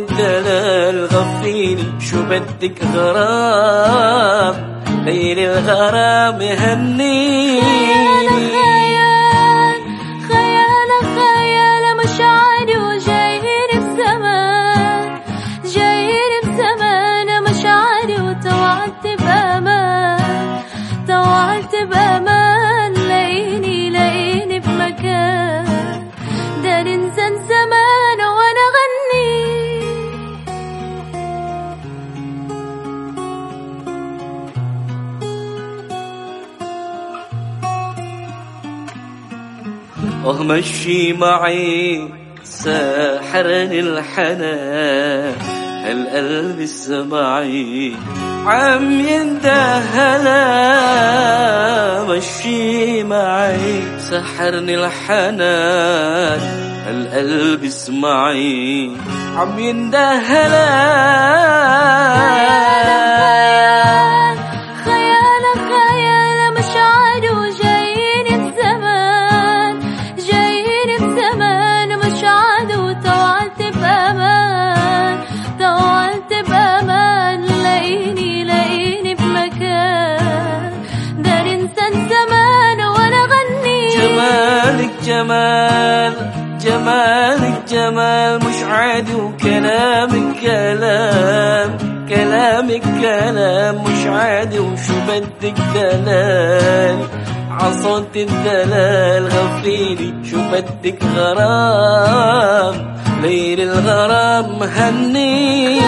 انت الدلال غفيني شو بدك غالي ومشي معي ساحرني الحنان هالقلب السمعي عم يندهلا مشي معي سحرني الحنان هالقلب اسمعي عم يندهلا كلامك كلام كلامك كلام مش عادي وشو بدك دلال. عصات الدلال غفيلي شو بدك غرام؟ غير الغرام هني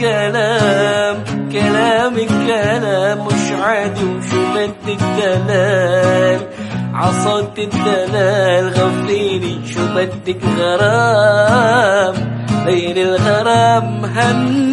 الكلام كلام الكلام مش عادي وشمت الدلال عصيت الدلال غفيني شمتك غرام. ليل الغرام هم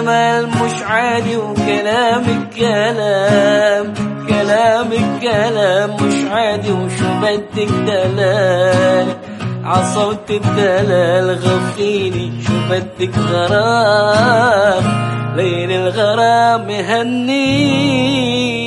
جمال مش عادي وكلامك كلام. كلامك كلام مش عادي وشو بدك دلال؟ عصوت الدلال غفيني شو بدك غرام؟ ليل الغرام مهنيك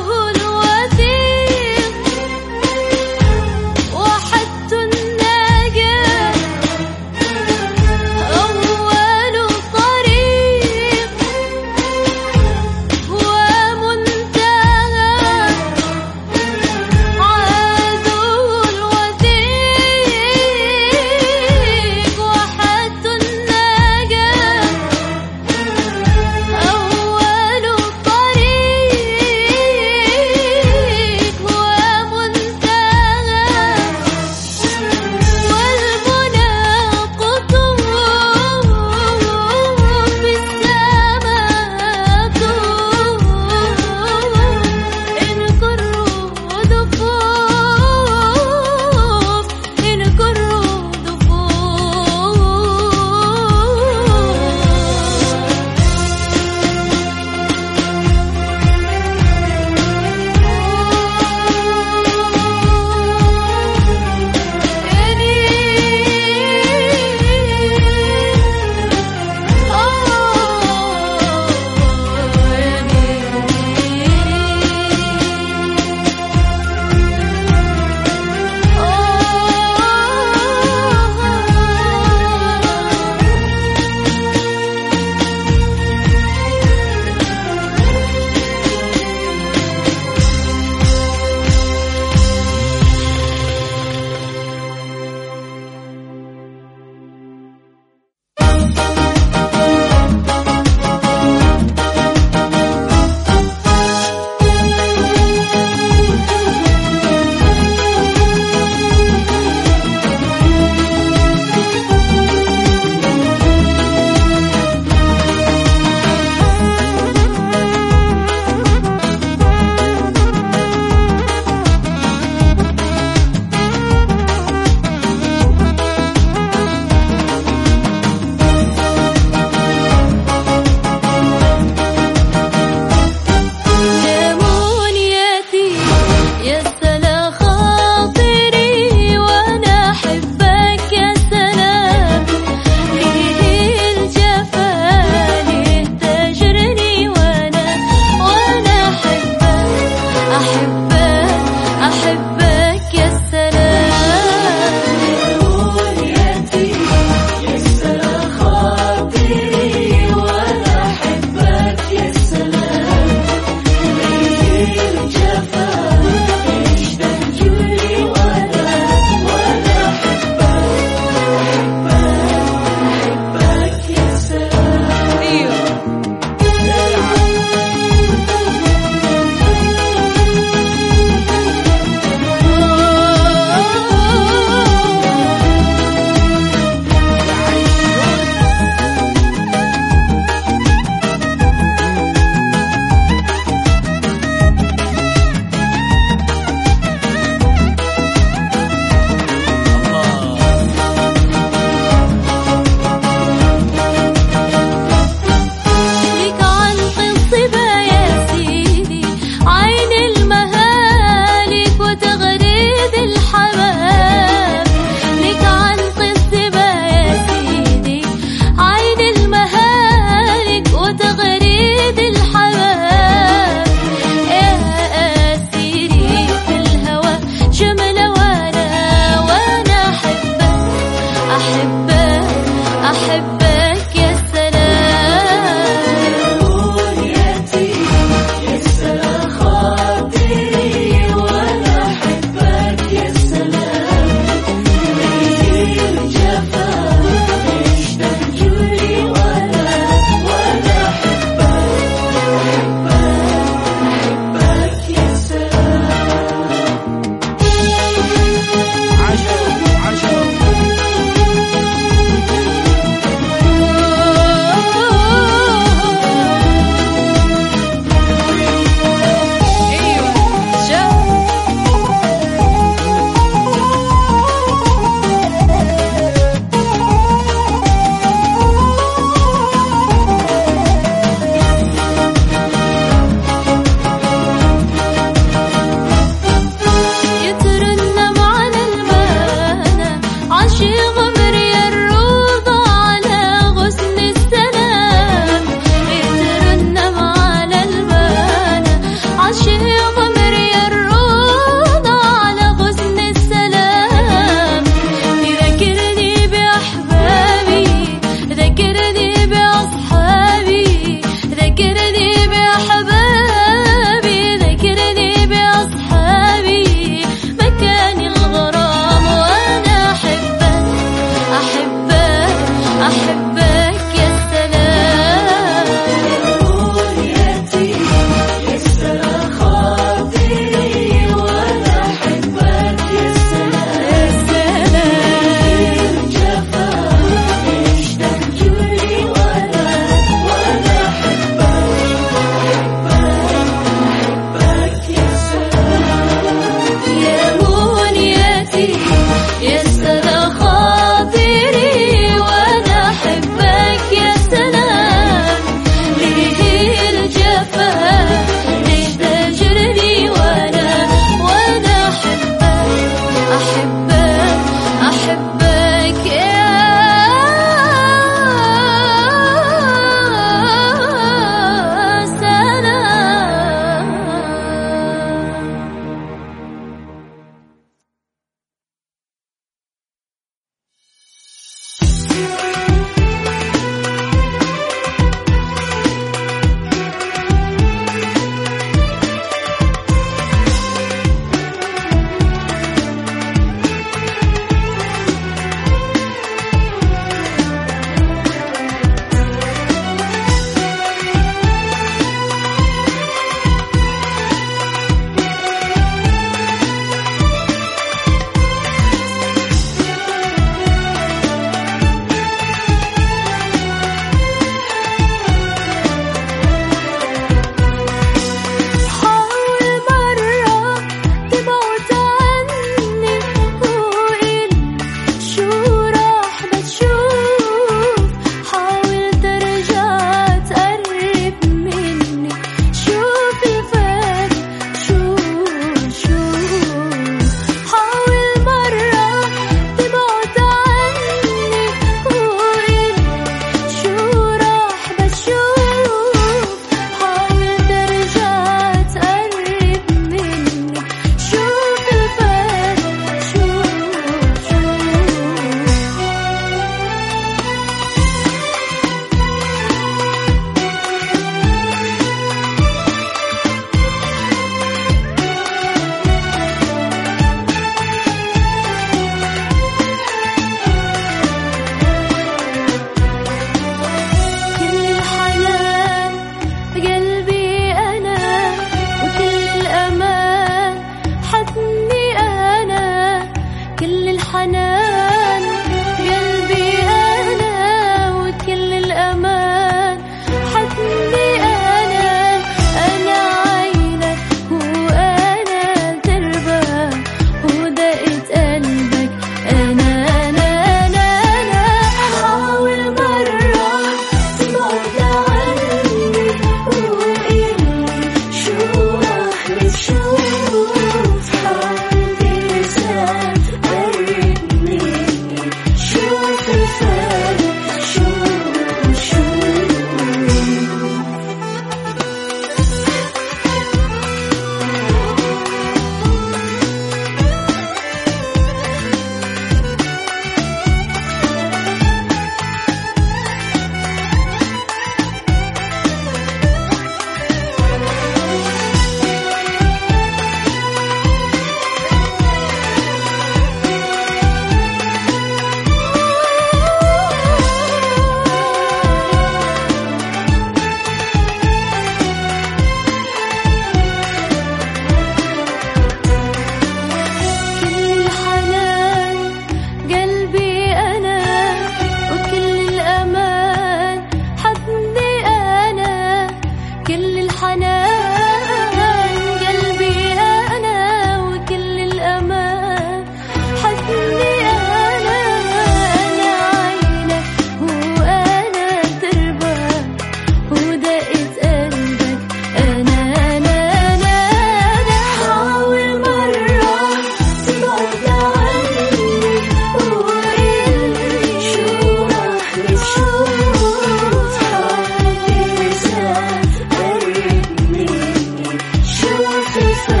your face.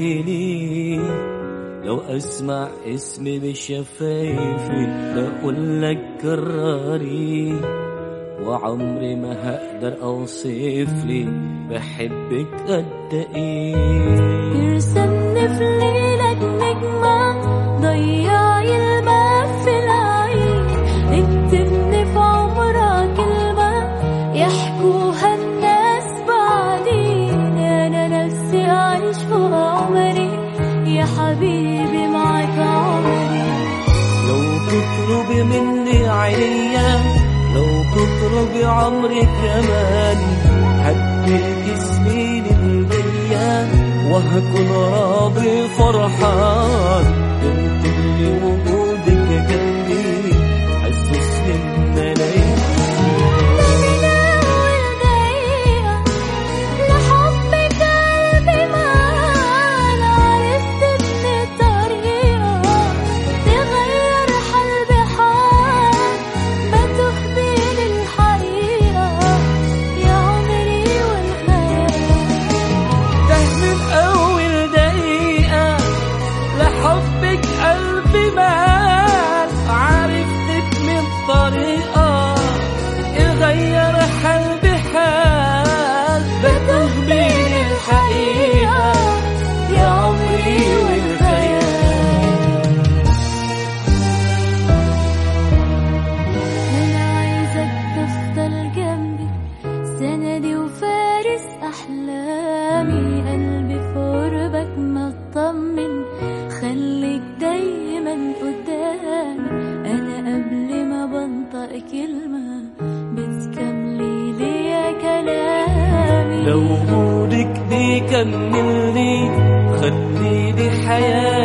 قتلتني لو أسمع اسمي بشفايفي بقول لك وعمري ما هقدر أوصف لي بحبك قد إيه. ترسمني في عمري كمان. هديك سنين للبيان وهكون راضي فرحان.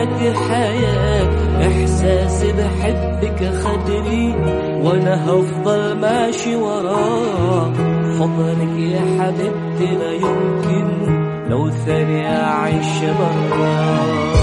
حياتي حياة إحساس بحبك خدني وأنا هفضل ماشي وراك. فضلك يا حبيبتي لا يمكن لو ثانية أعيش براه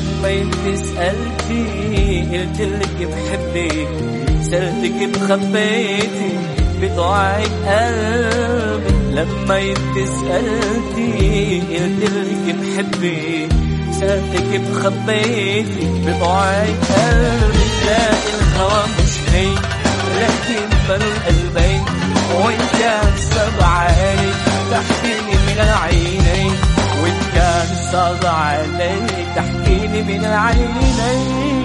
لما انت سالتي قلت لك بحبك سألتك بخبيتي بضاعك قلبي لما بتسألتي قلتلك بحبك سألتك بخبيتي بضاعك قلبي لا الهوى مش هي لكن بلو قلبي وانت عصب علي تحتني من عيني وانت عصب علي تحتني تسقيني من عينين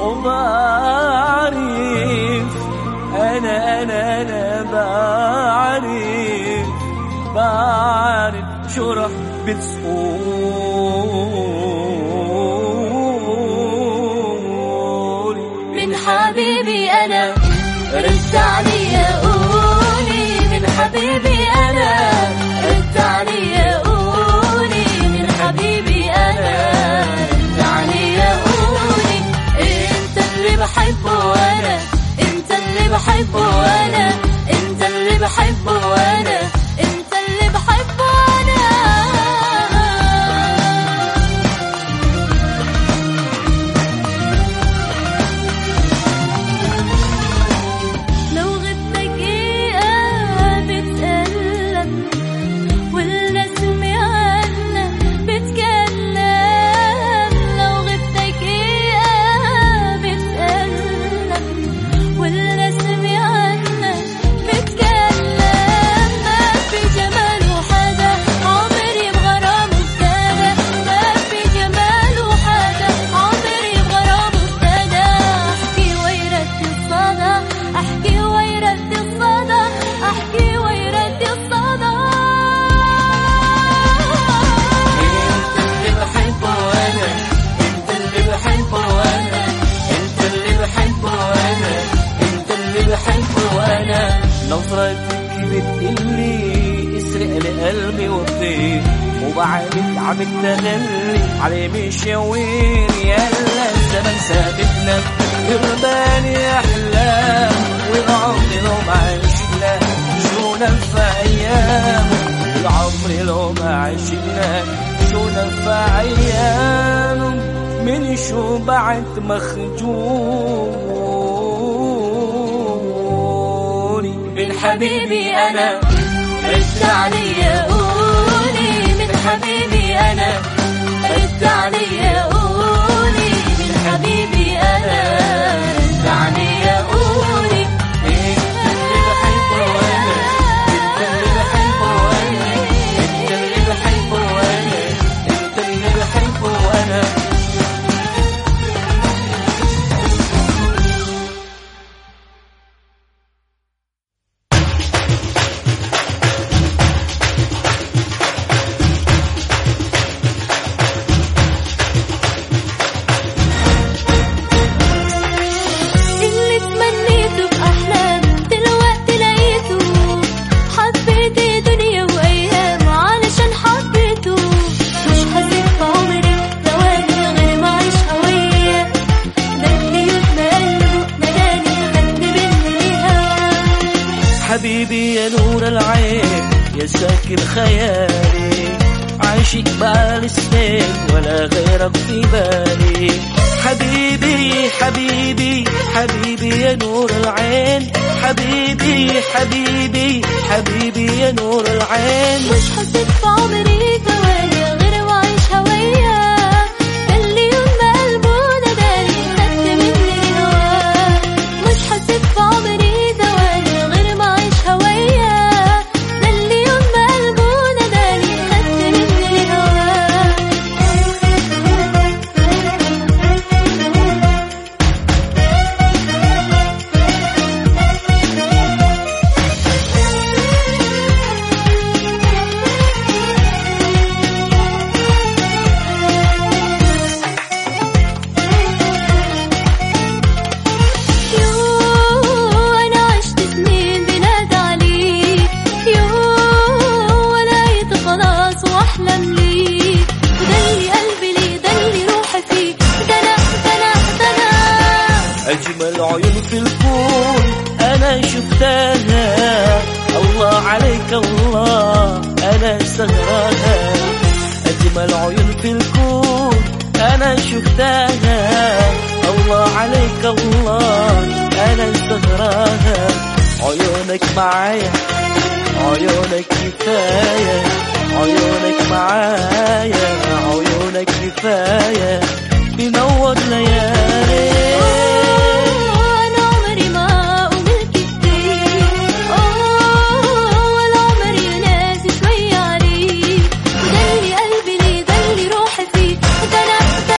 وبعرف أنا أنا أنا بعرف بعرف شو راح بتقول. من حبيبي أنا رد علي قولي. من حبيبي أنا وأنا عم تغلي عليه مش وين يلا الزمن سابقنا. غربان يا احلام والعمر لو ما عشنا. شو في أيام العمر لو ما عشنا. شو في أيام من شو بعد مخجول من حبيبي أنا عشت عليا قولي من حبيبي darling.